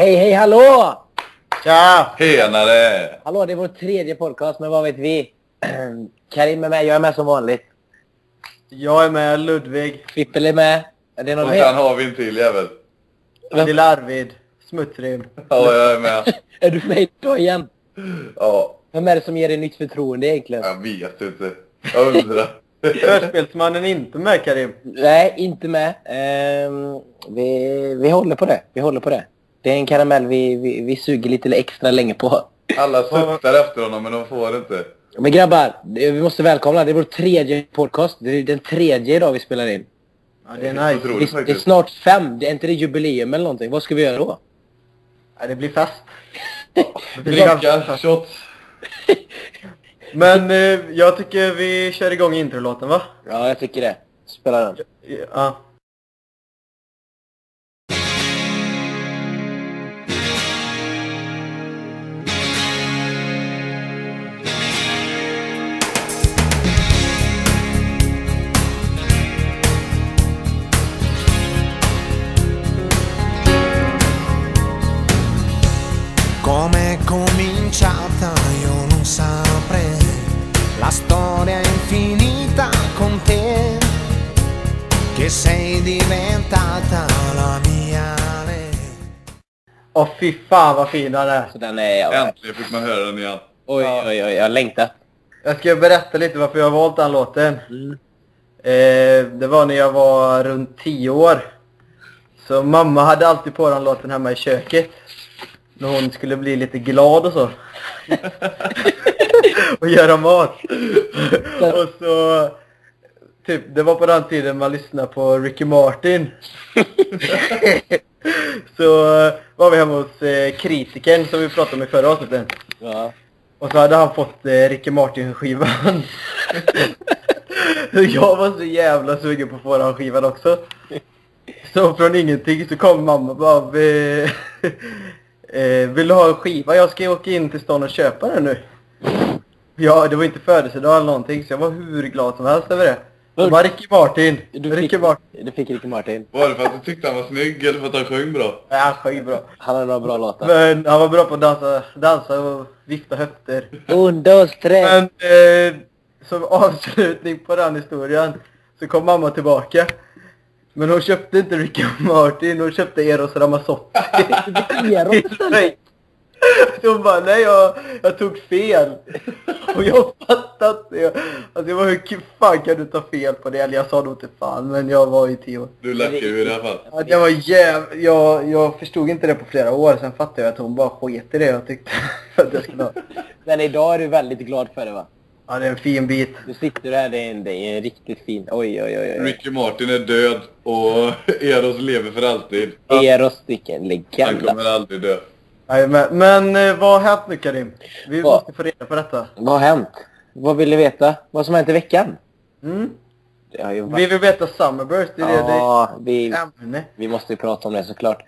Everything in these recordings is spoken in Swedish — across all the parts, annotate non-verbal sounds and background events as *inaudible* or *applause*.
Hej, hej, hallå! Tja! Tjenare! Hallå, det är vår tredje podcast, men vad vet vi? *clears throat* Karim är med, jag är med som vanligt. Jag är med, Ludvig, Fippel är med. Är det någon Och sen har vi en till jävel. Vem? Lilla Arvid, Smuttrim. Ja, jag är med. *laughs* Är du med idag igen? Ja, Vem är det som ger dig nytt förtroende egentligen? jag vet inte. Jag undrar. *laughs* Förspelsmannen är inte med Karim. Nej, inte med. Ehm, vi, vi håller på det. Vi håller på det. Det är en karamell vi, vi, vi suger lite extra länge på. Alla suktar efter honom, men de får inte. Men grabbar, vi måste välkomna. Det är vår tredje podcast. Det är den tredje idag vi spelar in. Ja, det är nice. otroligt Det, det är snart fem. Det är inte det jubileum eller någonting? Vad ska vi göra då? Ja, det blir fest. *laughs* Fest. shots. *laughs* Men eh, jag tycker vi kör igång introlåten va? Ja, jag tycker det. Spela den. Ja. Come è cominciata io non saprei, la storia è infinita con te, che sei diventata la mia re. Åh fy fan vad fin den är. Så den är... Ja. Äntligen fick man höra den igen. Oj, oj, oj. Jag längtar. Jag ska berätta lite varför jag har valt den låten. Mm. Eh, det var när jag var runt 10 år. Så mamma hade alltid på den låten hemma i köket. När hon skulle bli lite glad och så. och göra mat. och så... Typ, det var på den tiden man lyssnade på Ricky Martin. så var vi hemma hos eh, kritiken som vi pratade om i förra avsnittet. Ja. Och så hade han fått eh, Ricky Martin-skivan. *laughs* jag var så jävla sugen på att få den skivan också. Så från ingenting så kom mamma och bara eh, Vill du ha en skiva? Jag ska åka in till stan och köpa den nu. Ja, det var inte födelsedag eller någonting så jag var hur glad som helst över det. Det var Ricky Martin. Du Ricky fick, Martin. du fick Ricky Martin. Var det för att du tyckte han var snygg eller för att han sjöng bra? Ja, han sjöng bra. Han hade några bra låtar. Men han var bra på att dansa, dansa och vifta höfter. Un, dos, tre. Men eh, som avslutning på den historien så kom mamma tillbaka. Men hon köpte inte Ricky Martin, hon köpte Eros Ramazzotti. *laughs* Eros Nej. Så hon bara, nej jag, jag tog fel. Och jag fattade inte. Jag, alltså jag var, hur fan kan du ta fel på det? Eller jag sa nog inte fan, men jag var i tio år. Du lackar ju i alla fall. Ja, det var jäv... jag, jag förstod inte det på flera år, sen fattade jag att hon bara sket i det jag tyckte. *laughs* Att jag skulle ha. Men idag är du väldigt glad för det va? Ja, det är en fin bit. Du sitter där, det är en, det är en riktigt fin... Oj, oj, oj. oj. Ricky Martin är död och *laughs* Eros lever för alltid. Eros, vilken Han legend. kommer aldrig dö. Jajamän. Men eh, vad har hänt nu Karim? Vi Vad? måste få reda på detta. Vad har hänt? Vad vill ni veta? Vad som har hänt i veckan? Mm. Det har ju Vi varit... vill veta Summerburst, det är det, Ja, det vi, är ämne. vi måste ju prata om det såklart.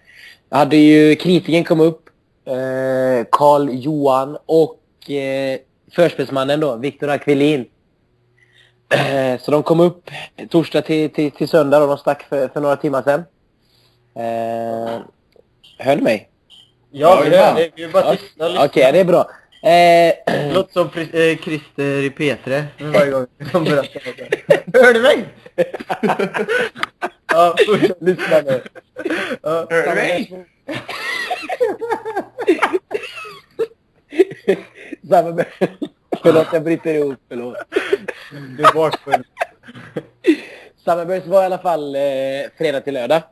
Jag hade ju kritiken kom upp. eh, Carl Johan och eh, förspelsmannen då, Viktor Akvelin. Eh, så de kom upp torsdag till, till, till söndag och de stack för, för några timmar sedan. Eh, hör ni mig? Ja, vi hör det. Vi är bara tysta och Okej, lyssna. det är bra. Eh, låter som Pri- eh, Christer i P3 varje gång de berättar. *laughs* Hör du mig? *laughs* ja, fortsätt lyssna nu. Ja. Hör du mig? *laughs* *laughs* Samma *laughs* Förlåt, jag bryter ihop. Förlåt. Du är bakfull. Summerburst var i alla fall eh, fredag till lördag.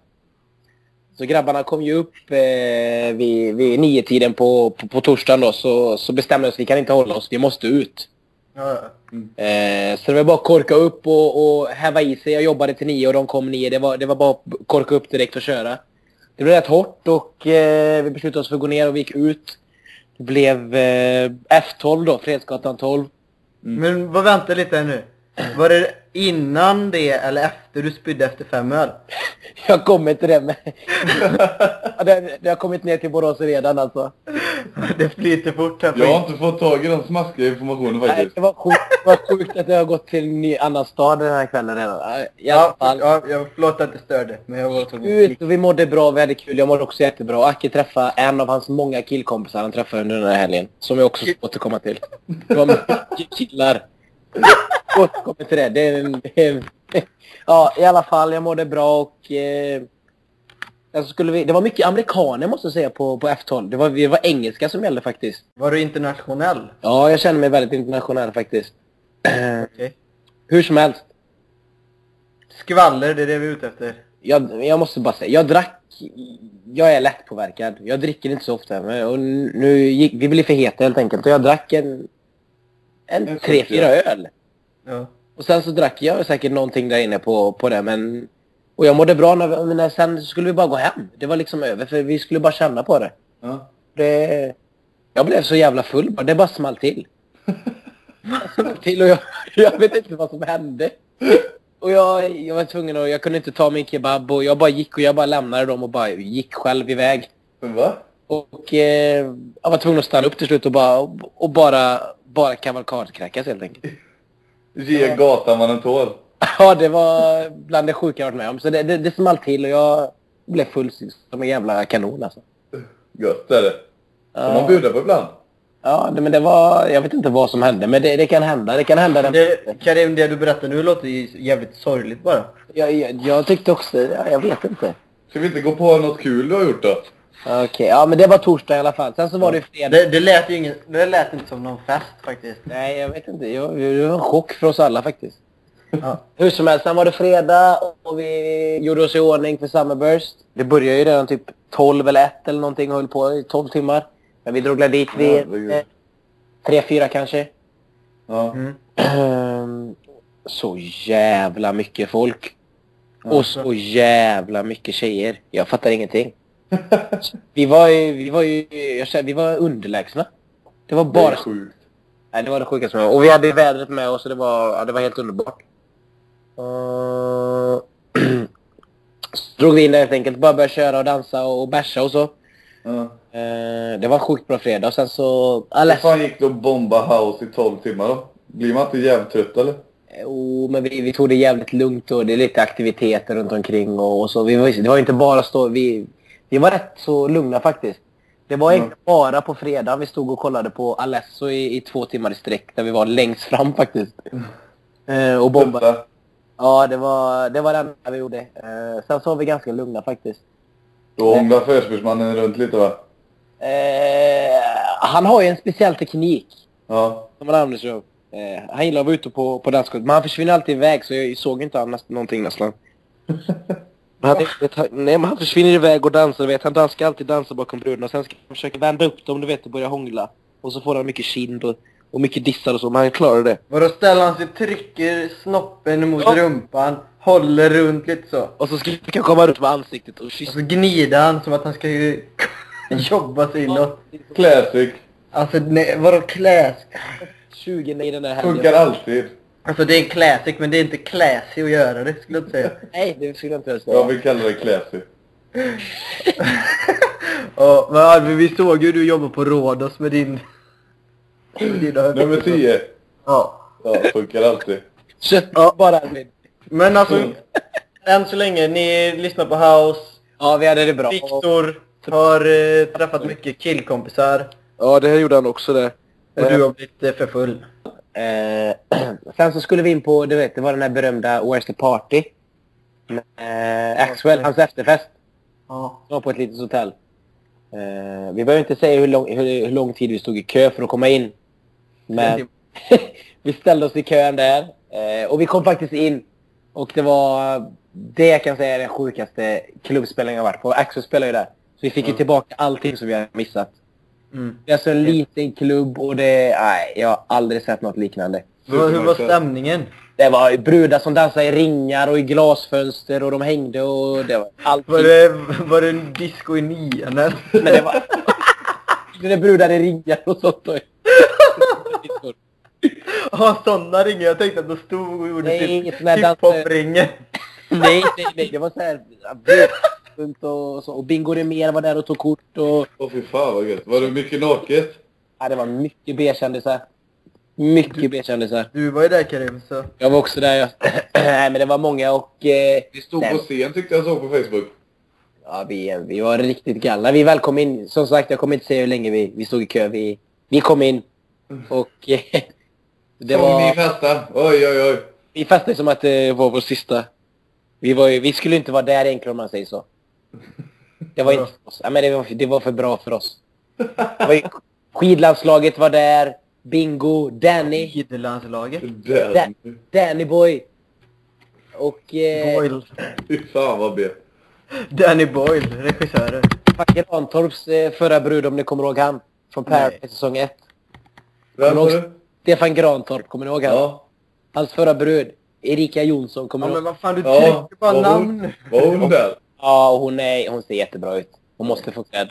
Så grabbarna kom ju upp eh, vid, vid nio tiden på, på, på torsdagen då, så, så bestämde vi oss vi kan inte hålla oss, vi måste ut. Ja, Eh, så det var bara att korka upp och, och häva i sig. Jag jobbade till nio och de kom nio. Det var, det var bara att korka upp direkt och köra. Det blev rätt hårt och eh, vi beslutade oss för att gå ner och vi gick ut. Blev eh, F12 då, Fredsgatan 12. Mm. Men vad vänta lite nu. Var det innan det eller efter du spydde efter fem öl? *laughs* Jag kommer till det med... *laughs* Det, det har kommit ner till Borås redan alltså. Det flyter fort här. Jag har inte fått tag i den smaskiga informationen Nej, faktiskt. det var sjukt, det var sjukt att jag har gått till en ny annan stad den här kvällen redan. I alla Ja, fall. ja, jag förlåt att jag störde. Men jag var att Ut och vi mådde bra, vi hade kul. Jag mådde också jättebra. Acke träffade en av hans många killkompisar han träffade under den här helgen. Som jag också ska återkomma till. Det var killar. Återkommer till det. det, det ja, i alla fall. Jag mådde bra och... Eh, alltså skulle vi, det var mycket amerikaner måste jag säga på, på F12. Det var, det var engelska som gällde faktiskt. Var du internationell? Ja, jag känner mig väldigt internationell faktiskt. *clears throat* Okej. hur som helst. Skvaller, det är det vi är ute efter. Jag, jag måste bara säga, jag drack... Jag är lättpåverkad. Jag dricker inte så ofta. Men, och nu gick, vi blev för heta helt enkelt. Och jag drack en... En En tre, fyra öl. Ja. Och sen så drack jag säkert någonting där inne på, på det, men... Och jag mådde bra när, vi, när sen skulle vi bara gå hem. Det var liksom över, för vi skulle bara känna på det. Ja. det jag blev så jävla full bara. Det bara small till. *laughs* Small till och jag, jag vet inte vad som hände. Och jag, jag var tvungen att, jag kunde inte ta min kebab och jag bara gick och jag bara lämnade dem och bara gick själv iväg. Va? Och eh, jag var tvungen att stanna upp till slut och bara, och bara, bara kavalkadkräkas helt enkelt. Ge gatan vad den tål. *laughs* Ja, det var bland det sjuka jag varit med om. Så det, det, det small till och jag blev full som en jävla kanon alltså. Gött är det. Man Ja, bjuda på ibland? ja det, men det var, jag vet inte vad som hände, men det, det kan hända. Det kan hända. Den, Det, Karim, det du berättar nu låter jävligt sorgligt bara. jag, jag, jag tyckte också, ja, jag vet inte. Ska vi inte gå på något kul du har gjort då? Okej, ja men det var torsdag i alla fall. Sen så var det fredag. Det, det, lät ju ingen, det lät inte som någon fest faktiskt. Nej, jag vet inte. Jag, det var en chock för oss alla faktiskt. Ja. Hur som helst, sen var det fredag och vi gjorde oss i ordning för Summerburst. Det började ju redan typ 12 eller 1 eller någonting och höll på i 12 timmar. Men vi drog dit vid Herregud. eh, 3-4 kanske. Ja. Mm. Ehm, så jävla mycket folk. Och så jävla mycket tjejer. Jag fattar ingenting. Vi var ju, vi var ju, jag kände, vi var underlägsna. Det var Det bara är sjukt. Nej, det var det sjukaste med. Och vi hade vädret med oss och det var, ja, det var helt underbart. Uh, så *clears throat* drog vi in där helt enkelt. Bara började köra och dansa och, och bärsa och så. Ja. Eh, det var en sjukt bra fredag. Och sen så... Hur fan gick det att bomba house i 12 timmar då? Blir man inte jävligt trött eller? oh, men vi, vi tog det jävligt lugnt och det är lite aktiviteter runt omkring och, och så. Vi var, det var inte bara stå... Vi, vi var rätt så lugna faktiskt. Det var Mm. inte bara på fredag vi stod och kollade på Alesso i, i två timmar i sträck. Där vi var längst fram *laughs* faktiskt. Eh, och bombade. Ja, det var det var enda vi gjorde. Eh, sen så var vi ganska lugna faktiskt. Då ånglar förspelsmannen runt lite va? Eh, han har ju en speciell teknik Ja. som han använder sig av. Eh, han gillar att vara ute på, på dansgolvet, men han försvinner alltid iväg så jag såg inte näst, någonting nästan. *laughs* Han, vet, han- nej, men han försvinner iväg och dansar, vet. Han danskar alltid dansa bakom bruden och sen ska han försöka vända upp dem, du vet, och börja hångla. Och så får han mycket kind och, och mycket dissar och så, men han klarar det. Vadå ställer han sig, trycker snoppen mot Ja. rumpan, håller runt lite så. Och så ska han komma ut med ansiktet och Och kyssa. så gnider han som att han ska ju *laughs* jobba sig inåt. Classic. Alltså nej, vadå class? 20 i den där helgen. Funkar alltid. Alltså det är en classic men det är inte classy att göra det skulle jag inte säga. *laughs* Nej, det skulle jag inte ens säga. Jag vill kalla det classy. *laughs* Ja, men Arvid, vi såg ju du jobbar på Rhodos med din... med *laughs* dina Nummer 10. Ja. Ja, funkar alltid. Kött Ja. bara Arvid. Men alltså, än så länge, ni lyssnar på House. Ja, vi hade det bra. Viktor har eh, träffat mycket killkompisar. Ja, det här gjorde han också det. Och du har blivit eh, för full. Eh, *clears throat* sen så skulle vi in på, du vet, det var den här berömda Where's the Party? Med eh, Axwell, hans efterfest. Ja. Som var på ett litet hotell. Eh, vi behöver inte säga hur lång, hur, hur lång tid vi stod i kö för att komma in. Men *laughs* vi ställde oss i kön där. Eh, och vi kom faktiskt in. Och det var, det jag kan säga är den sjukaste klubbspelningen jag varit på. Axel spelar ju där. Så vi fick ju tillbaka allting som vi har missat. Mm. Det är alltså en liten klubb och det, nej, jag har aldrig sett något liknande. Vad- Hur var stämningen? Det var brudar som dansade i ringar och i glasfönster och de hängde och det var allting. Var det, var det en disco i nian eller? Men det var... det brudar i ringar och sånt. Och... Ja, sådana ringar. Jag tänkte att de stod och gjorde Nej, typ hiphop-ringen. Nej, nej, nej. Det var så här... runt och, så. och Bingo Rimér var där och tog kort och... Åh fy fan vad gött. Var det mycket naket? Ja, det var mycket B-kändisar. Mycket B-kändisar. Du var ju där Karim, så... Jag var också där. Jag... *clears throat* nej, men det var många och... Eh... Ni stod Nej. på scen tyckte jag såg på Facebook. Ja, vi, vi var riktigt galna. Vi väl kom in. Som sagt, jag kommer inte säga hur länge vi, vi stod i kö. Vi, vi kom in. Och eh, *laughs* det ni var... festa? Oj oj oj. Vi festade som att det var vår sista. Vi, var, ju- vi skulle inte vara där egentligen om man säger så. Det var inte för oss. Ja, men det, var, det var för bra för oss. Var ju, skidlandslaget var där. Bingo, Danny, Skidlandslaget. Den. Danny Boy. Och eh, Boyle. Fy fan vad B. Danny Boyle, regissören. Fucking Rantorps eh, förra brud om ni kommer ihåg han. Från Paradise Nej. säsong 1. Vem sa du du? Stefan Grantorp, kommer ni ihåg han? Ja. Hans förra brud. Erika Jonsson, kommer Ja, ni men ihåg? vad fan, du Ja. trycker bara Var namn. var hon där? Ja, och hon, är, hon ser jättebra ut. Hon måste få cred.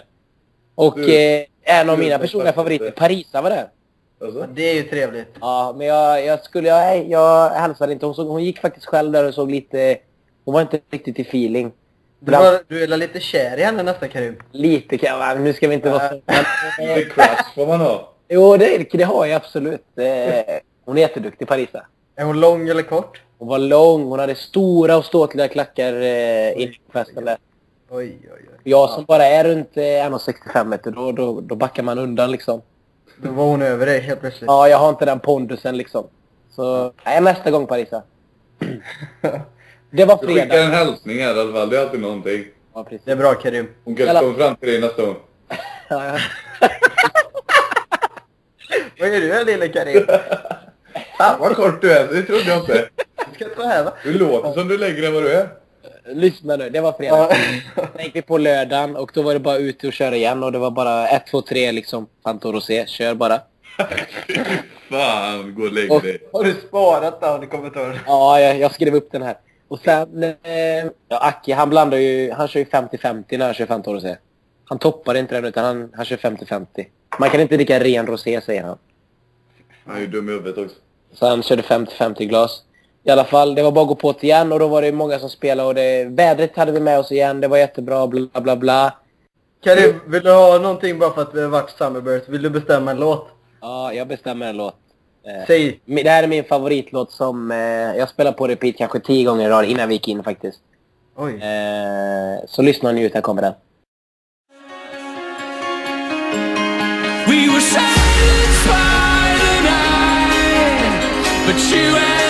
Och Du- eh, en av mina personliga favoriter, Parisa var där. Alltså? det är ju trevligt. Ja, men jag, jag skulle... Jag, jag hälsade inte. Hon, såg, hon gick faktiskt själv där och såg lite... Hon var inte riktigt i feeling. Du, var, du är lite kär i henne nästan Karim? Lite kan. Nu ska vi inte vara så... Men, Lite crush får man ha. jo, det, det har jag absolut. Eh, hon är jätteduktig, Parisa. Är hon lång eller kort? Hon var lång, hon hade stora och ståtliga klackar eh, festen där. Oj, oj, oj. Jag som bara är runt eh, 1,65 meter, då, då, då backar man undan liksom. Då var hon över dig helt plötsligt. Ja, jag har inte den pondusen liksom. Så, nej, nästa gång Parisa. Det var Du skickar fredag. en hälsning här i alla fall. Det är alltid någonting. Ja, precis. Det är bra Karim. Hon kanske Jävlar. kommer fram till dig nästa gång. Ja, ja. *laughs* Vad är du här lille Karim? *laughs* Fan vad kort du är. Det trodde jag inte. Du ska vara här va? Du låter som du längre än vad du är. Lyssna nu, det var fredag. Sen gick vi på lördagen och då var det bara ut och köra igen och det var bara 1, 2, 3 liksom. Fanto Rosé, kör bara. *laughs* Fan, gå och lägg Och- dig. Har du sparat då i kommentaren? Ja, jag, jag skrev upp den här. Och sen, eh, ja, Aki han blandar ju, han kör ju 50-50 när han kör Fanto Rosé. Han toppar inte den utan han, han kör 50-50. Man kan inte dricka ren rosé säger han. Han är ju dum i huvudet också. Så han körde 50-50 glas. I alla fall, det var bara att gå på det igen och då var det många som spelade och det, vädret hade vi med oss igen, det var jättebra, bla bla bla. Karim, vill du ha någonting bara för att vi har varit Summerbirds? Vill du bestämma en låt? Ja, jag bestämmer en låt. Eh, Säg. det här är min favoritlåt som eh, jag spelar på repeat kanske tio gånger i rad innan vi gick in faktiskt. Oj. Eh, så lyssna njut, här kommer den. But you and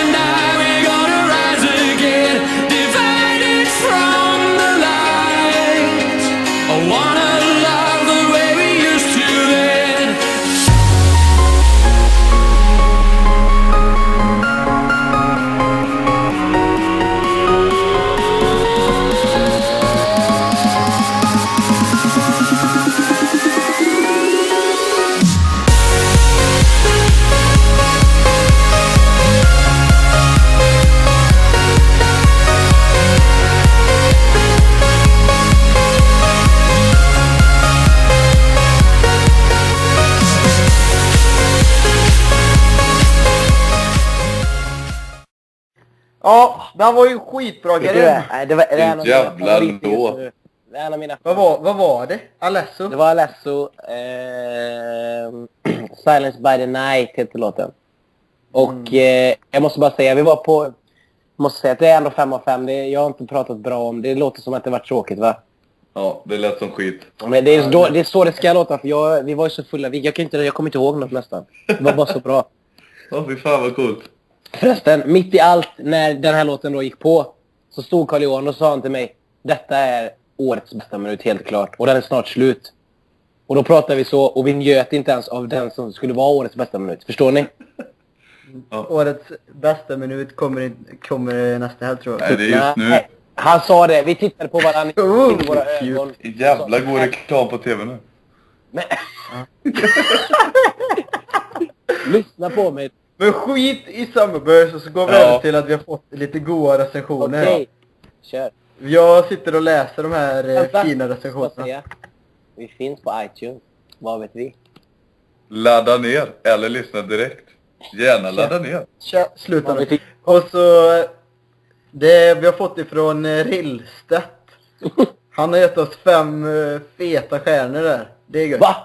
den var ju skitbra Karim. det? Nej, det var, det är en Jävla låt. Det är en av mina Vad var, vad var det? Alesso? Det var Alesso. Eh, *clears throat* Silence by the night heter låten. Och eh, jag måste bara säga, vi var på... Måste säga att det är ändå fem av fem. Det, jag har inte pratat bra om det. låter som att det var tråkigt va? Ja, det lät som skit. Men det är, då, det är så det ska låta för jag, vi var ju så fulla. Jag, kan inte, jag kommer inte ihåg något nästan. Det var bara så bra. Åh fy fan vad coolt. Förresten, mitt i allt när den här låten då gick på så stod Carl Johan och sa han till mig Detta är årets bästa minut helt klart och den är snart slut. Och då pratade vi så och vi njöt inte ens av den som skulle vara årets bästa minut. Förstår ni? Årets bästa minut kommer, in, kommer nästa helg tror jag. Nej, det är just nu. Nej, Han sa det. Vi tittade på varandra Oh, i våra cute. ögon. Jävla god reklam på tv nu. Men... *laughs* Lyssna på mig. Men skit i Summerburst och så går vi Ja. över till att vi har fått lite goa recensioner. Okej. Kör. Jag sitter och läser de här eh, Vänta. fina recensionerna. Vi finns på iTunes. Vad vet vi? Ladda ner eller lyssna direkt. Gärna ladda ner. Tja, sluta nu. Och så... eh, Det vi har fått ifrån eh, Rillstedt. *laughs* Han har gett oss fem eh, feta stjärnor där. Det är gött. Va?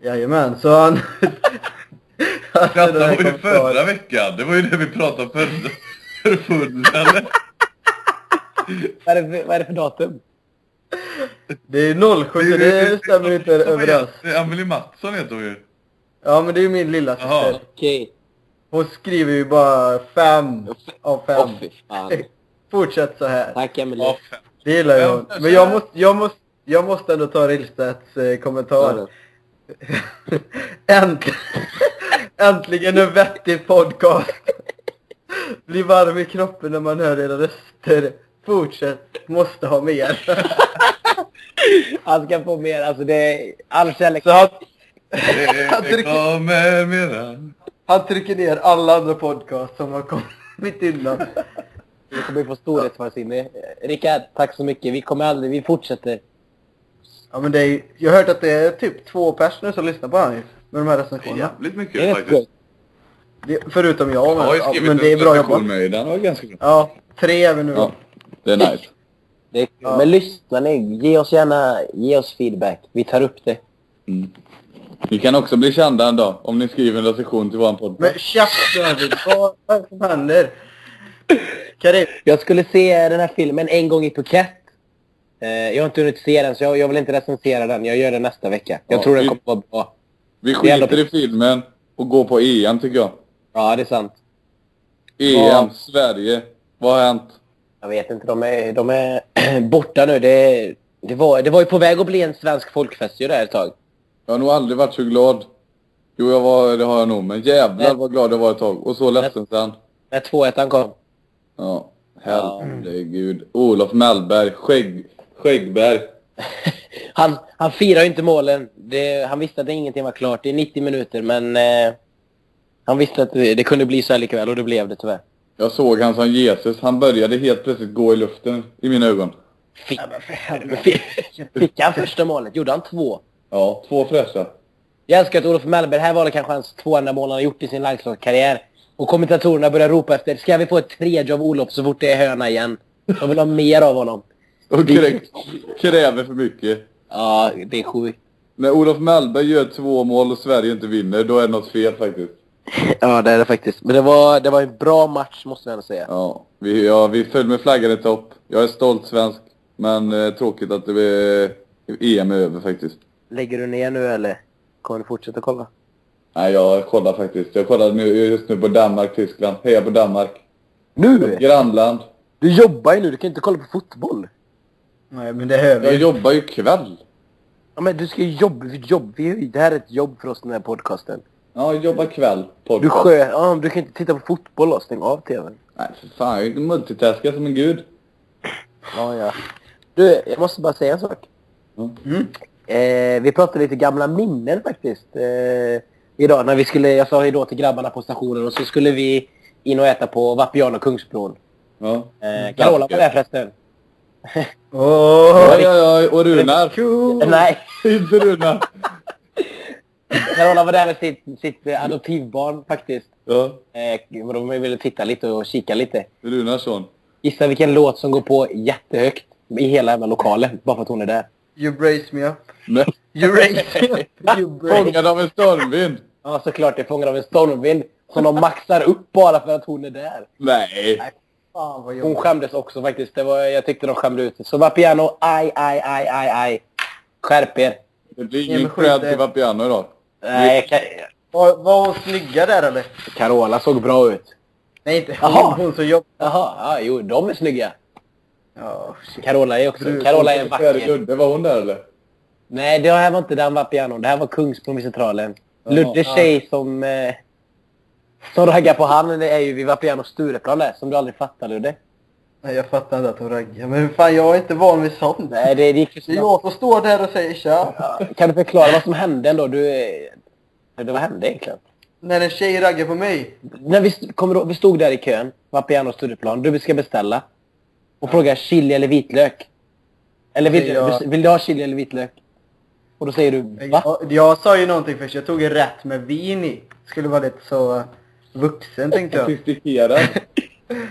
Jajamän, så han... *laughs* den här var ju förra veckan. Det var ju det vi pratade om förra. Förra, eller? Vad är det för, vad är det för datum? Det är 07, så det stämmer inte överens. Amelie Mattsson heter hon ju. Ja, men det är ju min lilla syster. Okej. Hon skriver ju bara fem av fem. fy fan. *laughs* Fortsätt så här. Tack Emelie. Fem. Det gillar jag. Men jag måste, jag måste, jag måste ändå ta Rillstedts eh, kommentar. *laughs* Äntligen, äntligen en vettig podcast. Blir varm i kroppen när man hör era röster. Fortsätt, måste ha mer. Han ska få mer, alltså det är all kärlek. Så han, Han trycker- han trycker ner alla andra podcast som har kommit innan. Vi kommer ju få storhetsvansinne. Rickard, tack så mycket. Vi kommer aldrig, vi fortsätter. Ja men det är, jag har hört att det är typ två personer som lyssnar på ju. Med de här recensionerna. jävligt mycket Det faktiskt. Det, förutom jag. Jag Men, har ju ja, skrivit men det är bra jobbat. med den. Var ganska bra. Ja, tre är vi nu. Ja, det är nice. Det är kul. Ja. Men lyssna ni, ge oss gärna, ge oss feedback. Vi tar upp det. Mm. Ni kan också bli kända en dag om ni skriver en recension till våran podcast. Men käften vad är det som händer? Karim, Jag skulle se den här filmen en gång i Phuket. Eh, jag har inte hunnit se den, så jag, jag vill inte recensera den. Jag gör det nästa vecka. Jag Ja, tror den kommer vara bra. Vi är ändå- skiter i filmen och går på EM tycker jag. Ja, det är sant. EM, Ja. Sverige. Vad har hänt? Jag vet inte, de är, de är *clears throat* borta nu. Det, det, var, det var ju på väg att bli en svensk folkfest ju där ett tag. Jag har nog aldrig varit så glad. Jo, jag var, det har jag nog. Men jävlar vad glad jag var ett tag. Och så ledsen sen. När 2-1 kom. Ja, herregud. Olof Mellberg, skägg, Skäggberg. *laughs* han, han firar ju inte målen. Det, han visste att ingenting var klart. Det är 90 minuter, men eh, han visste att det, det kunde bli så här likväl och det blev det tyvärr. Jag såg han som Jesus. Han började helt plötsligt gå i luften i mina ögon. Fick, han första målet? Gjorde han två? Ja, två fräscha. Jag älskar att Olof Mellberg, här var det kanske hans 200 mål han har gjort i sin landslagskarriär. Och kommentatorerna börjar ropa efter, ska vi få ett tredje av Olof så fort det är höna igen? De vill ha mer av honom. Och krä- kräver för mycket. Ja, det är sjukt. När Olof Mellberg gör två mål och Sverige inte vinner, då är det något fel faktiskt. *laughs* Ja, det är det faktiskt. Men det var, det var en bra match, måste jag ändå säga. Ja, vi, ja, vi föll med flaggan i topp. Jag är stolt svensk, men eh, tråkigt att det är, EM är över faktiskt. Lägger du ner nu eller kommer du fortsätta kolla? Nej, jag kollar faktiskt. Jag kollar nu, just nu på Danmark-Tyskland. Heja på Danmark. Nu? Grannland. Du jobbar ju nu, du kan inte kolla på fotboll. Nej men det hör Jag vi. jobbar ju kväll. Ja, men du ska ju jobba, vi jobb, det här är ett jobb för oss den här podcasten. Ja, jag jobbar kväll. Du Podcast. skö, ja, du kan inte titta på fotboll och stänga av tvn. Nej, för fan. Jag är multitaskar som en gud. Ja, ja. Du, jag måste bara säga en sak. Mm. Eh, vi pratade lite gamla minnen faktiskt. Eh, idag när vi skulle, jag sa hejdå till grabbarna på stationen och så skulle vi in och äta på Vapiano Kungsbron. Ja. Eh, Carola var där förresten. *laughs* Åh! Oj, oj, oj. Och Runar. *laughs* Nej, Inte Runar. Carola var där med sitt, sitt adoptivbarn faktiskt. Ja. Eh, de ville titta lite och kika lite. Runars son. Gissa vilken låt som går på jättehögt i hela jävla lokalen, bara för att hon är där. You brace me up. Nej. You raise me up. *laughs* You brace Fångad av en stormvind. Ja, såklart det är fångad av en stormvind som de maxar upp bara för att hon är där. Nej. Fan vad Hon skämdes också faktiskt. Det var, jag tyckte de skämde ut. Så Vapiano, aj, aj, aj, aj, aj. Skärp er. Det blir ingen cred till Vapiano idag. Nej, Ka- Var, var hon snygga där eller? Carola såg bra ut. Nej inte Jaha. hon, hon som jobbar. Jaha, ja, jo, de är snygga. Ja, shit. Carola är också... Du- Carola är vacker. Ludde, var hon där eller? Nej, det här var inte den Vapiano. Det här var Kungsbron vid Centralen. Luddes ja. tjej som... Eh, som raggar på han det är ju vid Vapiano Stureplan där, som du aldrig fattade Ludde. Nej jag fattar inte att hon raggar. Men fan jag är inte van vid sånt. Nej, det, det gick ju Det är jag som står där och säger tja. Kan du förklara vad som hände ändå? Du... eh, Det, vad hände egentligen? När en tjej raggar på mig. När vi, du- vi stod där i kön, Vapiano Stureplan. Du ska beställa. Och frågar chili eller vitlök. Eller vill, Ja. du, vill du ha chili eller vitlök? Och då säger du va? Jag, jag sa ju någonting först. Jag tog rätt med vin i. Skulle vara lite så... vuxen tänkte jag. Sofistikerad.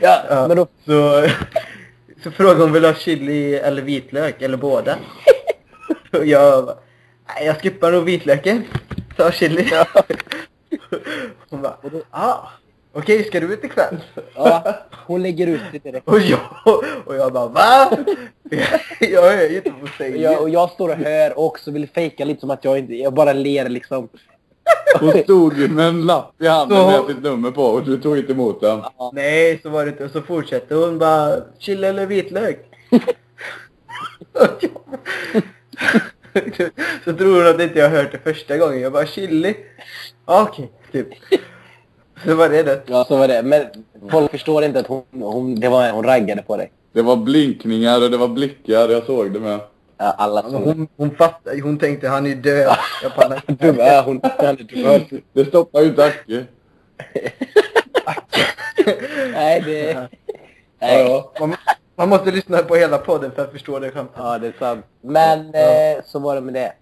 Ja, *laughs* Ja, men då... så, så frågade hon vill ha chili eller vitlök, eller båda. Och *laughs* jag jag skippar nog vitlöken. Ta chili. *laughs* Hon bara, ah, okej ska du ut ikväll? Ja, hon lägger ut det direkt. Och jag, och jag bara, va? Jag är ju inte på Och jag, och jag står och hör och också vill fejka lite som att jag inte... Jag bara ler liksom. Hon stod ju med en lapp i handen Så- med sitt nummer på och du tog inte emot den. Nej, så var det inte. Och så fortsätter hon bara, chili eller vitlök? *laughs* Så tror hon att inte jag hört det första gången. Jag bara, chili? Okej, typ. Så var det det. Ja, så var det. Men folk förstår inte att hon, hon, det var, hon raggade på dig. Det var blinkningar och det var blickar, jag såg det med. Ja, alla. Hon, hon fattade, hon tänkte han är död. Jag bara, Dum är hon. Han är dum. Det stoppar ju inte Acke. *laughs* Nej, det... Ja, Nej. ja. man, man måste lyssna på hela podden för att förstå det skämtet. Ja, det är sant. Men eh, så var det med det.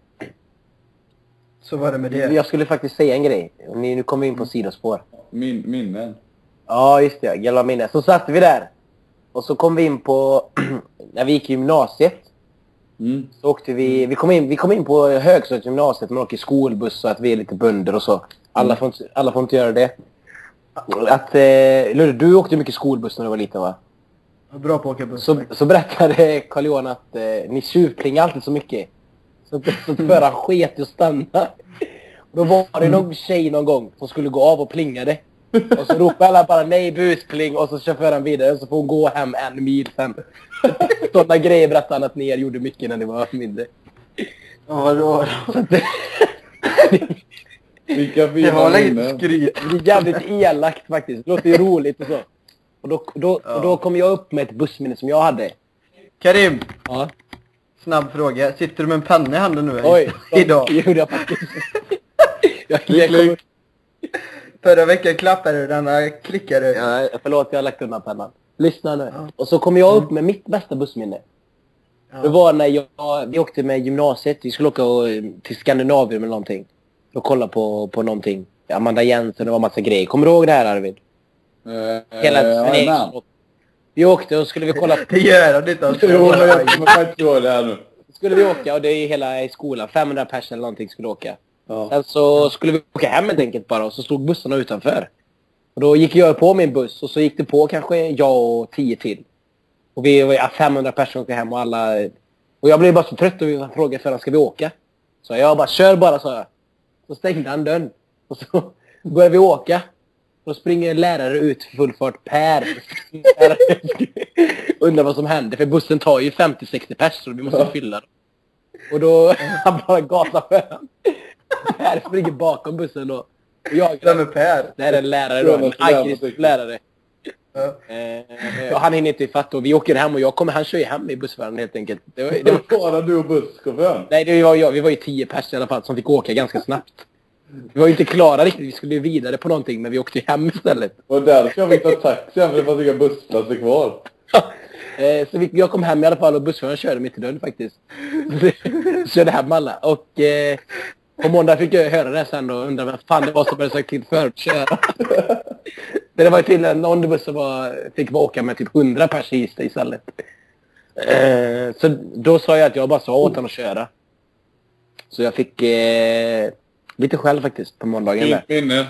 Så var det med det. Jag skulle faktiskt säga en grej. Ni, nu kommer vi in på sidospår. Min, minnen. Ja, just det. Gamla minne. Så satt vi där. Och så kom vi in på... *clears throat* när vi gick i gymnasiet. Mm. Så åkte vi... Vi kom in, vi kom in på högstadiegymnasiet. Man åker skolbuss så att vi är lite bönder och så. Alla får inte, alla får inte göra det. Att... Eh, Ludde, du åkte mycket skolbuss när du var liten va? Bra på att åka buss. Så, så berättade karl johan att eh, ni tjuvplingade alltid så mycket. Så, så föraren sket i att stanna. Då var det någon tjej någon gång som skulle gå av och plingade. Och så ropade alla bara nej buspling och så kör föraren vidare och så får hon gå hem en mil sen. *laughs* Sådana grejer berättade han att ni gjorde mycket när ni var mindre. Ja, vadå? Det, *laughs* Vilka Det fina var lite skryt. det är jävligt elakt faktiskt. Det låter ju roligt och så. Och då, då, och då kom jag upp med ett bussminne som jag hade. Karim, Ja. snabb fråga. Sitter du med en penna i handen nu? Oj, *laughs* Idag. Det gjorde jag faktiskt. Jag, jag kom. Förra veckan klappade du, denna klickade du. ja, förlåt, jag har lagt undan pennan. Lyssna nu. Och så kom jag upp med mitt bästa bussminne. Det var när jag, vi åkte med gymnasiet. Vi skulle åka och, till Skandinavien eller någonting. Och kolla på, på någonting. Amanda Jensen, det var massa grejer. Kommer du ihåg det här Arvid? Eh, Hela Eriksson. namn. Vi åkte och skulle vi kolla *laughs* Det gör han inte. Alltså. Jo, jag kommer faktiskt ihåg det här nu. skulle vi åka och det är hela i skolan. 500 personer eller någonting skulle åka. Ja. Sen så skulle vi åka hem helt enkelt bara och så stod bussarna utanför. Och då gick jag på min buss och så gick det på kanske jag och tio till. Och vi var ja, 500 personer åkte hem och alla... Och jag blev bara så trött och vi frågade förrän ska vi åka? Så jag bara kör bara sa jag. Så stängde han dörren. Och så *laughs* började vi åka. Då springer lärare ut för full fart. Per! *laughs* Undrar vad som händer för bussen tar ju 50-60 personer vi måste fylla dem. Och då *laughs* han bara gasar för han. Per springer bakom bussen. Och jag, Vem är Per? det här är en lärare då, en aggressiv lärare. Ja. Eh, och han hinner inte ifatt och vi åker hem och jag kommer, han kör ju hem i bussvagnen helt enkelt. Det var, det var, Bara du och busschauffören. nej, det var jag, vi var ju tio pers i alla fall som fick åka ganska snabbt. Vi var ju inte klara riktigt, vi skulle ju vidare på någonting men vi åkte ju hem istället. Och där ska vi ta taxi för det fanns inga bussplatser kvar. Eh, så vi, jag kom hem i alla fall och bussföraren körde mig till dörren faktiskt. Körde hem alla. Och eh, på måndag fick jag höra det sen då och undrade vem fan det var som hade sagt till för att köra. Men det var ju tydligen någon buss som var, fick åka med typ 100 pers i istället. Eh, så då sa jag att jag bara sa åt honom att köra. Så jag fick eh, lite själv faktiskt på måndagen. Fint minne.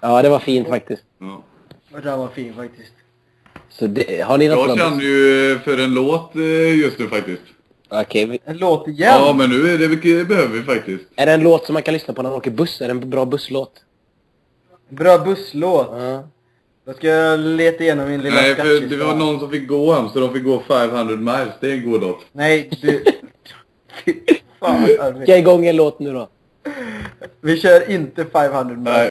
Ja, det var fint faktiskt. Ja. Den var fin faktiskt. Så det, har ni något Jag känner ju för en låt eh, just nu faktiskt. Okej, vi- En låt igen? Ja, men nu är det mycket behöver vi faktiskt. Är det en låt som man kan lyssna på när man åker buss? Är det en bra busslåt? Bra busslåt. Ja. Då ska jag leta igenom min lilla Nej, för skattkista. det var någon som fick gå hem så de fick gå 500 miles. Det är en god låt. Nej, du... *laughs* Fy Fan, Arvid. Ska jag igång en låt nu då? Vi kör inte 500 miles. Nej.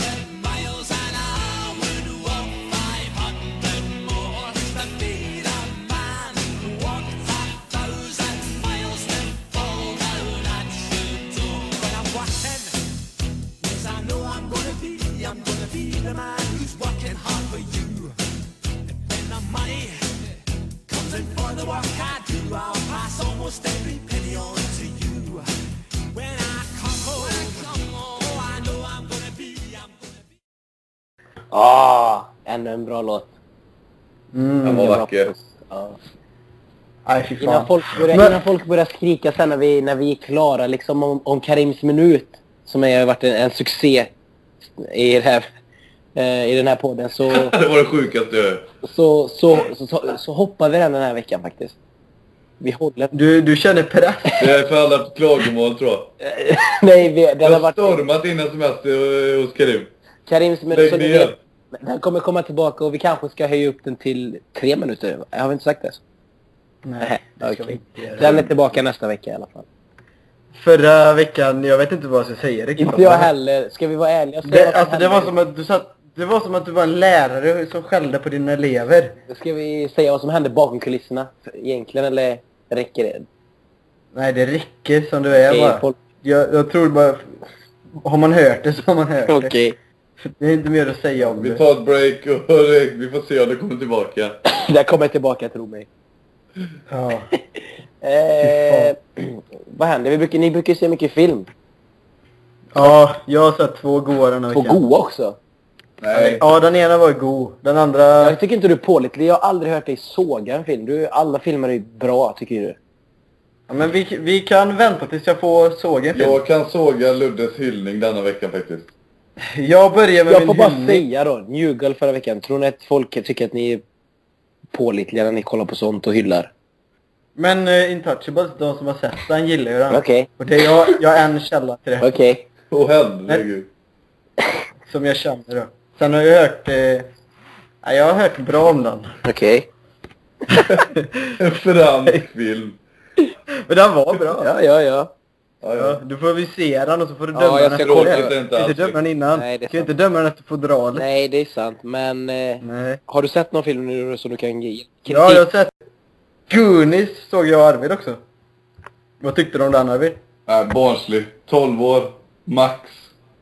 Ah, ännu en bra låt. Mm, Den var vacker. Ja. Aj, fy fan. Innan folk, började Men... innan folk börjar skrika sen när vi, när vi är klara liksom om, om Karims minut som har varit en, en succé i, här, eh, i den här podden så... *laughs* det var det sjukaste jag så, så, så, så, så hoppar vi den den här veckan faktiskt. Vi håller... Du, du känner press? Det är för alla klagomål tror jag. *laughs* Nej, vi, den Jag har varit... stormat innan semester hos Karim. Lägg så ni ner. vet, den kommer komma tillbaka och vi kanske ska höja upp den till tre minuter. Har vi inte sagt det? Nej, det ska vi okej. inte göra. Den är tillbaka nästa vecka i alla fall. Förra veckan, jag vet inte vad jag ska säga riktigt. Inte jag heller. Ska vi vara ärliga Det, som alltså, det, var som att du satt, det var som att du var en lärare som skällde på dina elever. Ska vi säga vad som hände bakom kulisserna egentligen eller räcker det? Nej, det räcker som du är Okej, bara. folk- Jag, jag tror bara... Har man hört det så har man hört det. Okej. Det är inte mer att säga om Vi det. tar ett break och *laughs* vi får se om det kommer tillbaka. *laughs* Det kommer tillbaka, tro mig. Ja. *laughs* Eh, *clears throat* vad händer? Vi brukar, ni brukar se mycket film. ja, jag har sett två goa den här Och veckan. goa också. Nej. Ja, den ena var god. Den andra... Jag tycker inte du är pålitlig. Jag har aldrig hört dig såga en film. Du, alla filmer är ju bra, tycker du. Ja, men vi, vi kan vänta tills jag får såga en film. Jag kan såga Luddes hyllning denna veckan faktiskt. Jag börjar med Jag min får bara hyllning. säga då, New Girl förra veckan. Tror ni att folk tycker att ni är pålitliga när ni kollar på sånt och hyllar? Men uh, Intouchables, de som har sett den gillar ju den. Okej, Och det är jag, jag är en källa till det. okej. Åh herregud. Som jag känner då. Sen har jag hört... Eh, ja, jag har hört bra om den. Okej. *laughs* En fransk film. Men den var bra. Ja, ja, ja. Ja, Ja, ja. du får väl se den och så får du Ja, döma jag den ska efter kolla. det. Inte inte döma den innan. Nej, det är kan sant. inte döma den efter fodralet. Nej, det är sant. Men eh, Nej. har du sett någon film nu som du kan ge kritik? Ja, jag har sett Goonies såg jag och Arvid också. Vad tyckte du om den Arvid? Nej, barnslig. 12 år. Max.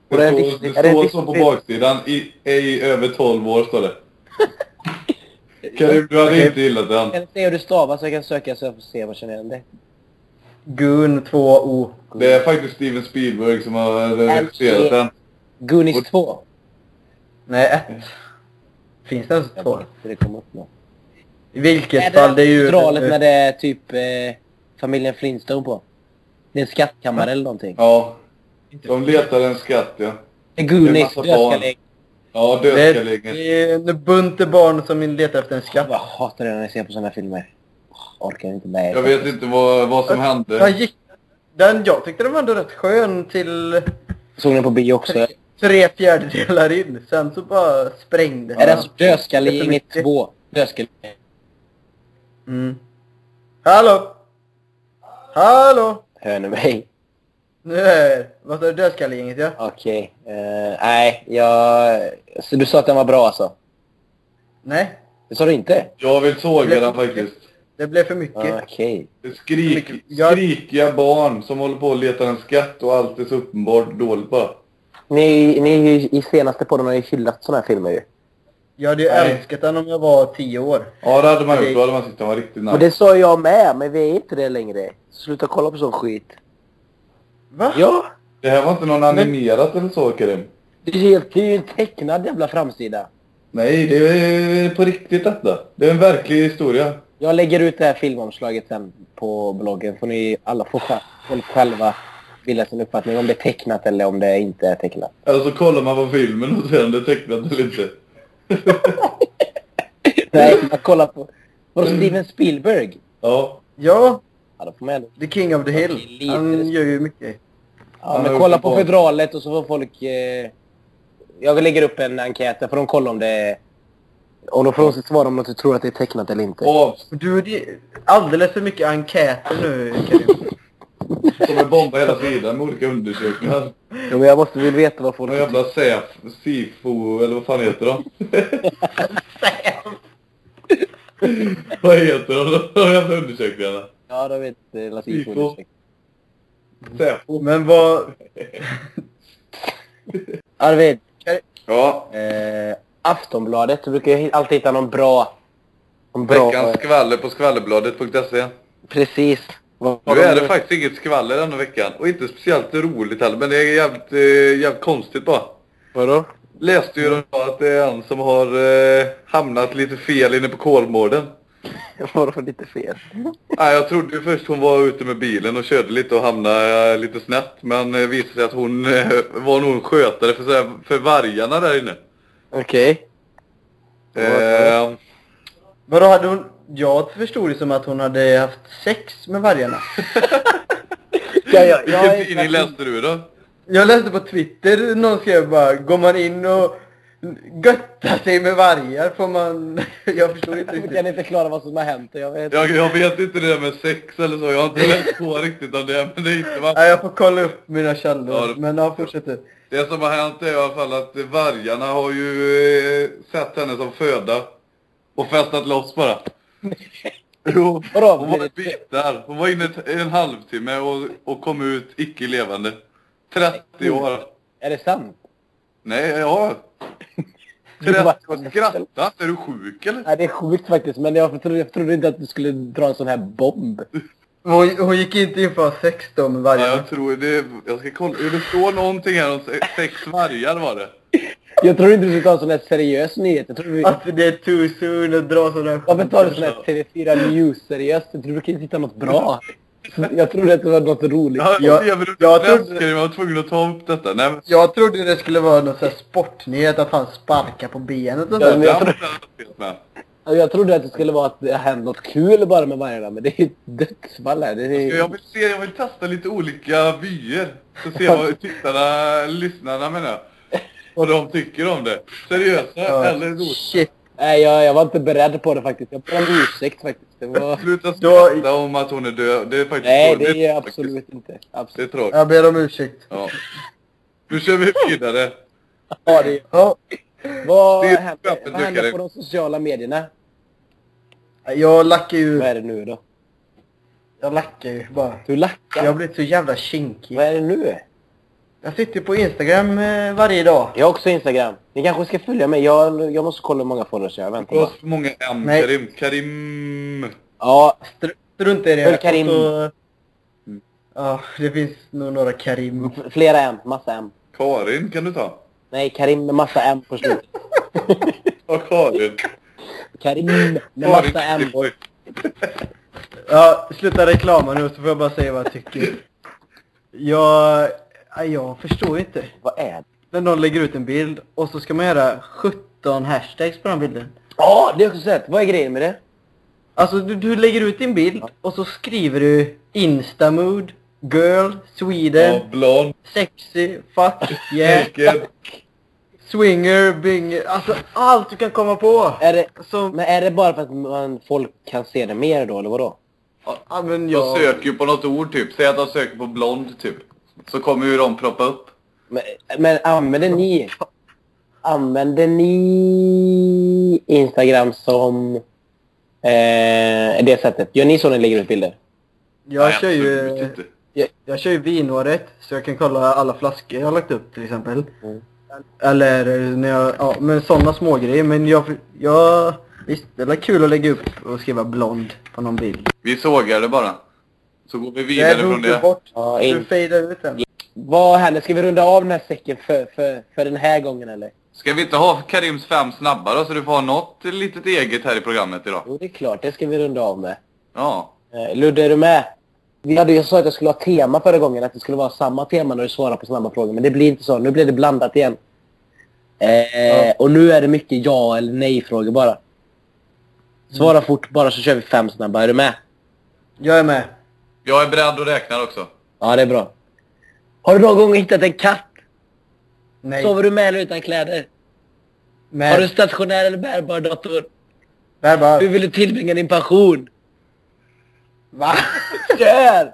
Och Det det är står, det är det står så på baksidan. I, ej över 12 år står det. Karim, du hade inte gillat den. Kan du se hur du stavar så jag kan söka så jag får se vad jag känner igen det? Goon 2O. Det är faktiskt Steven Spielberg som har regisserat den. Goonies 2. Nej, ett. Finns det ens Jag två? bara inte det kom upp något. I vilket Är fall, det är ju... fodralet när det är typ eh, familjen Flintstone på? Det är en skattkammare eller någonting. Ja. De letar en skatt, ja. Massa barn. dödskallig. Ja, dödskallingen. det är en bunt barn som letar efter en skatt. Jag hatar det när jag ser på sådana filmer. Orkar inte med. Jag vet inte vad, vad som Den hände. gick... Den, jag tyckte den var ändå rätt skön till Såg den på bio också. tre, tre fjärdedelar in. Sen så bara sprängde Är det alltså mycket. 2? Dödskallig. Mm. Hallå? Hallå? Hör ni mig? Nu är Vad sa du? Dödskallegänget ja? Okej. Eh, nej, jag... Så du sa att den var bra alltså? Nej. Det sa du inte? Jag vill såga den faktiskt. Det blev för mycket. Okej. Skrik, Jag- skrikiga barn som håller på att leta en skatt och allt är så uppenbart dåligt bara. Ni, ni är ju i senaste podden har ju hyllat sådana här filmer ju. Jag hade ju Nej. älskat den om jag var tio år. Ja, det hade man gjort. Då hade man tyckt den var riktigt nice. Och det sa jag med, men vi är inte det längre. Sluta kolla på sån skit. Va? Ja! Det här var inte någon animerat eller så, Karim? Det är, helt, det är ju en tecknad jävla framsida. Nej, det är på riktigt detta. Det är en verklig historia. Jag lägger ut det här filmomslaget sen på bloggen. Får ni alla få själva bilda sin uppfattning om det är tecknat eller om det inte är tecknat. Eller så kollar man på filmen och ser om det är tecknat eller inte. *laughs* Nej, man kollar på... Vadå Steven Spielberg? Ja. Ja, Ja, då får man ändå... The King of the Hill. Lite Han gör ju mycket. Ja, men kolla på fodralet och så får folk... Eh... Jag lägger upp en enkät, där får de kolla om det är... Och då får de svara om de tror att det är tecknat eller inte. Och Du, det är alldeles för mycket enkäter nu, Karim. som är bomba hela tiden med olika undersökningar. Ja, men jag måste väl veta vad folk Någon jävla SÄF, SIFO eller vad fan heter de? *laughs* vad heter de? De jävla undersökningarna. Ja, då vet Latif Ifo. SÄFO. Men vad... *laughs* Arvid, Ja. eh, Aftonbladet, du brukar ju alltid hitta någon bra... Någon bra Veckans skvaller på skvallerbladet.se. Precis. Vad- Nu är det faktiskt inget skvaller denna veckan. Och inte speciellt roligt heller. Men det är jävligt, eh, jävligt konstigt bara. Vadå? läste ju idag att det är en som har eh, hamnat lite fel inne på Kolmården. *laughs* Vadå lite fel? Nej, jag trodde ju först hon var ute med bilen och körde lite och hamnade eh, lite snett. Men det visade sig att hon eh, var nog en skötare för, här, för vargarna där inne. Okej. Eh, Vadå hade hon... Jag förstod det som att hon hade haft sex med vargarna. *laughs* Ja, ja, jag vilken tidning läste du då? Jag läste på Twitter, någon skrev bara, går man in och göttar sig med vargar får man... *laughs* Jag förstod inte Jag kan riktigt. inte förklara vad som har hänt. Jag vet. Jag, jag vet inte det där med sex eller så. Jag har inte läst på riktigt om det. Men det är inte vad... Ja, jag får kolla upp mina källor. Ja, det- Men ja, fortsätt du. Det som har hänt är i alla fall att vargarna har ju eh, sett henne som föda. Och festat loss bara. *laughs* Jo, hon var det- bit där. Hon var inne en halvtimme och, och kom ut icke levande. 30 år. Är det sant? Nej, ja. Du 30 bara- år. Skratta? Är du sjuk eller? Nej, det är sjukt faktiskt. Men jag trodde, jag trodde inte att du skulle dra en sån här bomb. Hon, hon gick inte in för sex då med Ja, vargarna. jag tror det. Jag ska kolla. Det står någonting här om se- sex vargar var det. Jag trodde inte du skulle ta en sån här seriös nyhet. Jag trodde vi... Att det är too soon att dra sådana här Varför tar du sån här TV4 News seriöst? Du kunde hitta något bra. Jag trodde att det var något roligt. Ja, Jag- jag, jag, trodde- jag var tvungen att ta upp detta. Nej, men, Jag trodde det skulle vara någon sån sportnyhet att han sparkar på benet och Ja, så. men jag tror- Jag trodde att det skulle vara att det hänt något kul bara med vargarna. Men det är dödsfall här. Det är... jag, vill se, jag vill testa lite olika vyer. Så se vad *laughs* tittarna, lyssnarna menar. Vad de tycker om det. Seriösa Ja, eller roliga. Shit. Nej, jag, jag var inte beredd på det faktiskt. Jag ber om ursäkt faktiskt. Det var... Sluta Då- skratta om att hon är död. Det är faktiskt Nej, det är jag faktiskt. absolut inte. Det är Absolut. tråkigt. Jag ber om ursäkt. Ja. Nu kör vi vidare. Ja, det... Ja, Vad Det händer, vad händer på de sociala medierna? jag lackar Vad ju. är det nu då? Jag lackar ju bara. Du lackar? Jag har blivit så jävla kinkig. Vad är det nu? Jag sitter på Instagram eh, varje dag. Jag har också Instagram. Ni kanske ska följa mig. Jag, jag måste kolla hur många followers jag har. Vänta bara. Hur många M? Nej. Karim? Karim? Ja, Str- Strunta i det. Följ Karim. Så- Ja, det finns nog några Karim. f- flera M. Massa M. Karin kan du ta? Nej, Karim med massa M på slutet. *laughs* Ja, Karin. Karim med massa M. Ja, sluta reklama nu så får jag bara säga vad jag tycker. Jag... ja, Jag förstår inte. Vad är det? När någon lägger ut en bild och så ska man göra 17 hashtags på den bilden. Ja, det har jag också sett. Vad är grejen med det? Alltså du, du lägger ut din bild och så skriver du Instamood, girl, Sweden, Ja, blond. sexy, fuck, yeah, swinger, binger. Alltså allt du kan komma på. Är det... Så, Men är det bara för att man, folk kan se det mer då, eller vadå? ja men Jag jag... söker ju på något ord typ. Säg att jag söker på blond typ. Så kommer ju de proppa upp. Men, men använder ni... Använder ni Instagram som... Eh, det sättet? Gör ni så när ni lägger ut bilder? Jag Nej, kör ju... inte. Jag, jag kör ju vinåret, så jag kan kolla alla flaskor jag har lagt upp till exempel. Mm. Eller när jag, ja men sådana små grejer. Men jag, jag, visst det är kul att lägga upp och skriva blond på någon bild. Vi sågar det bara. Så går vi Det vidare drog från du det. bort. Ja, Du in, fejdar ut den. vad händer? Ska vi runda av den här säcken för, för, för den här gången eller? Ska vi inte ha Karims fem snabba då, så du får ha något litet eget här i programmet idag? Jo, det är klart. Det ska vi runda av med. Ja. Eh, Ludde, är du med? Vi hade ju sagt att jag skulle ha tema förra gången, att det skulle vara samma tema när du svarar på snabba frågor. Men det blir inte så. Nu blir det blandat igen. Eh, Och nu är det mycket ja eller nej-frågor bara. Svara fort bara så kör vi fem snabba. Är du med? Jag är med. Jag är beredd och räknar också. Ja, det är bra. Har du någon gång hittat en katt? Nej. Sover du med eller utan kläder? med. Har du stationär eller bärbar dator? Där bara. Hur vill du tillbringa din pension? Va? *laughs* Kör!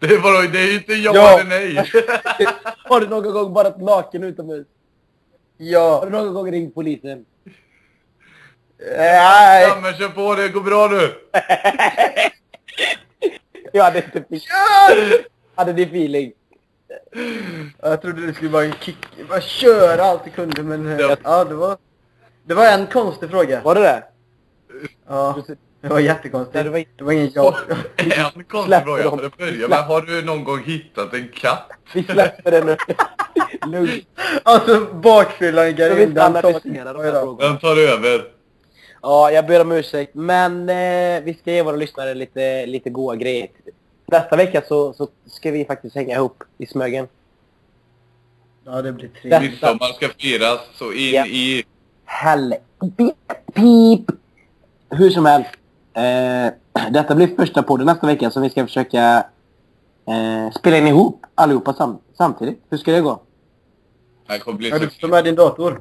Det är, bara, det är inte ja, Ja. eller nej. *laughs* Har du någon gång varit naken utomhus? Har Ja. du någon gång ringt polisen? Nej. Ja, men kör på, det går bra nu. *laughs* Jag hade inte feeling. *laughs* Hade ni feeling? Jag trodde det skulle vara en kick. Bara köra allt jag kunde men... eh, Ja. Ja, det var... Det var en konstig fråga. Var det det? Ja. Det var jättekonstigt. Nej, det var- Det var ingen ja. *laughs* En konstig fråga för att börja med. Har du någon gång hittat en katt? Vi släpper det nu. Lugn. *laughs* Alltså bakfyllan i Jag frågorna. Vem tar över? Ja, jag ber om ursäkt. Men eh, vi ska ge våra lyssnare lite, lite goda grejer. Nästa vecka så, så ska vi faktiskt hänga ihop i Smögen. Ja, det blir trevligt. Midsommar ska firas, så in Ja. i... Helle... Pip, pip. Hur som helst. Eh, detta blir första podden nästa vecka som vi ska försöka eh, spela in ihop allihopa sam samtidigt. Hur ska det gå? Det kommer bli du så får ta med din dator.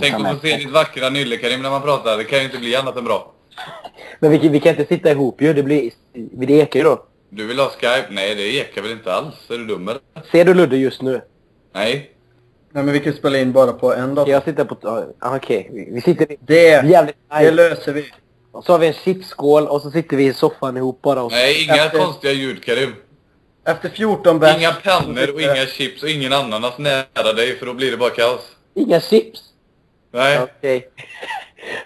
Tänk att få se ditt vackra nylle Karim när man pratar. Det kan ju inte bli annat än bra. Men vi, vi kan inte sitta ihop ju. Det blir... Det ekar ju då. Du vill ha Skype? Nej, det ekar väl inte alls. Är du dum eller? Ser du Ludde just nu? Nej. Nej, men vi kan spela in bara på en dator. Jag sitter på... ah, Okej, vi, vi sitter i... Det, Jävligt det löser vi. Och så har vi en chipsskål och så sitter vi i soffan ihop bara och... Nej, inga Efter- konstiga ljud Karim. Efter 14 bärs... Inga pennor och inga chips och ingen ananas nära dig för då blir det bara kaos. Inga chips. Nej. Okej.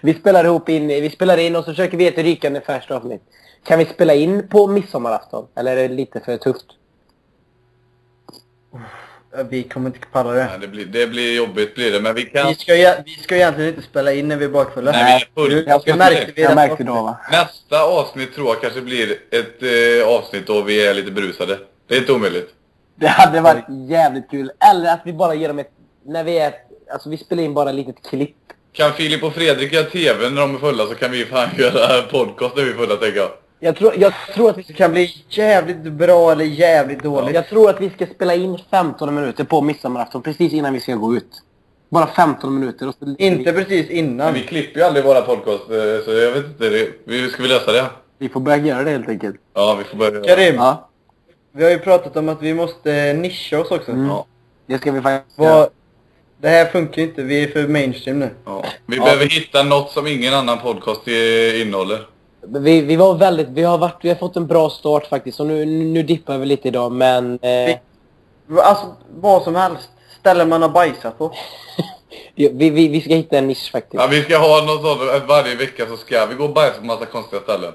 Vi spelar ihop in, vi spelar in och så försöker vi ge ett rykande färskt avsnitt. Kan vi spela in på midsommarafton? Eller är det lite för tufft? Vi kommer inte palla det. Nej, det, blir, det blir jobbigt blir det, men vi kan... Vi ska, ju- vi ska egentligen inte spela in när vi är bakfulla. Nej, vi är full- Jag ska märkte vi Jag märkte då va? Nästa avsnitt tror jag kanske blir ett eh, avsnitt då vi är lite berusade. Det är inte omöjligt. Det hade varit jävligt kul. Eller att vi bara ger dem ett... När vi är... Alltså vi spelar in bara ett litet klipp. Kan Filip och Fredrik göra TV när de är fulla så kan vi fan *laughs* göra podcast när vi är fulla tänker jag. Jag tror, jag tror att vi Det kan bli jävligt bra eller jävligt dåligt. Jag tror att vi ska spela in 15 minuter på midsommarafton precis innan vi ska gå ut. Bara 15 minuter och så... Inte precis Men innan. vi klipper ju aldrig våra podcast eh, så jag vet inte. Det, vi, ska vi lösa det? Vi får börja göra det helt enkelt. Ja, vi får börja. Karim, Ja, vi har ju pratat om att vi måste nischa oss också. Mm. Ja, det ska vi faktiskt göra. Det här funkar ju inte, vi är för mainstream nu. ja. Vi behöver hitta något som ingen annan podcast eh, innehåller. Vi, vi var väldigt... Vi har, varit, vi har fått en bra start faktiskt. Och nu, nu dippar vi lite idag, men... Eh, Alltså, vad som helst. Ställen man har bajsat på. *laughs* vi, vi, vi ska hitta en nisch faktiskt. Ja, vi ska ha något sånt varje vecka så ska vi gå och bajsa på massa konstiga ställen.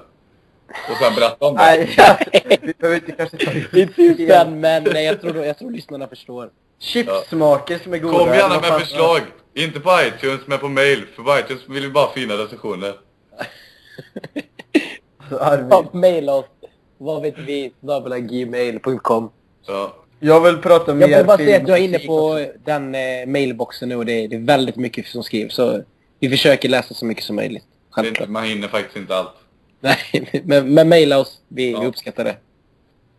Och sen berätta om det. Nej, alltså, *laughs* vi behöver inte kanske ta Inte just den, men jag tror, jag tror lyssnarna förstår. Chipssmaker som är goda. Kom gärna med förslag. Inte på iTunes, men på mail. För på iTunes vill vi bara fina recensioner. *laughs* Ja, Maila oss. Vad vet vi? gmail.com Ja. Jag vill prata mer Jag får bara film säga att jag är inne på den eh, mailboxen nu och det är, det är väldigt mycket som skrivs. Så vi försöker läsa så mycket som möjligt. Inte, man hinner faktiskt inte allt. Nej, *laughs* men, men maila oss. Vi, Ja. vi uppskattar det.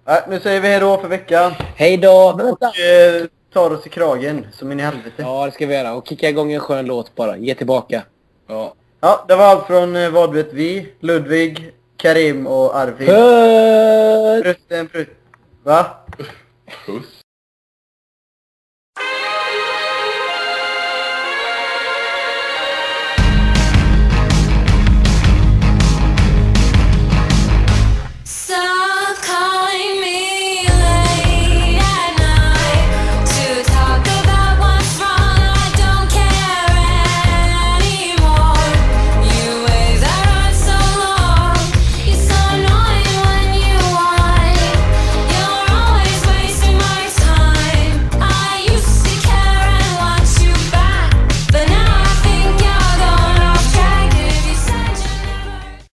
Nej, nu säger vi hejdå för veckan. Hej då! Och eh, tar oss i kragen, som in i helvete. Ja. Ja, det ska vi göra. Och kicka igång en skön låt bara. Ge tillbaka. Ja. det var allt från eh, Vad vet vi, Ludvig, Karim och Arvid. Puss! Prutten, prutt. Va? Puss.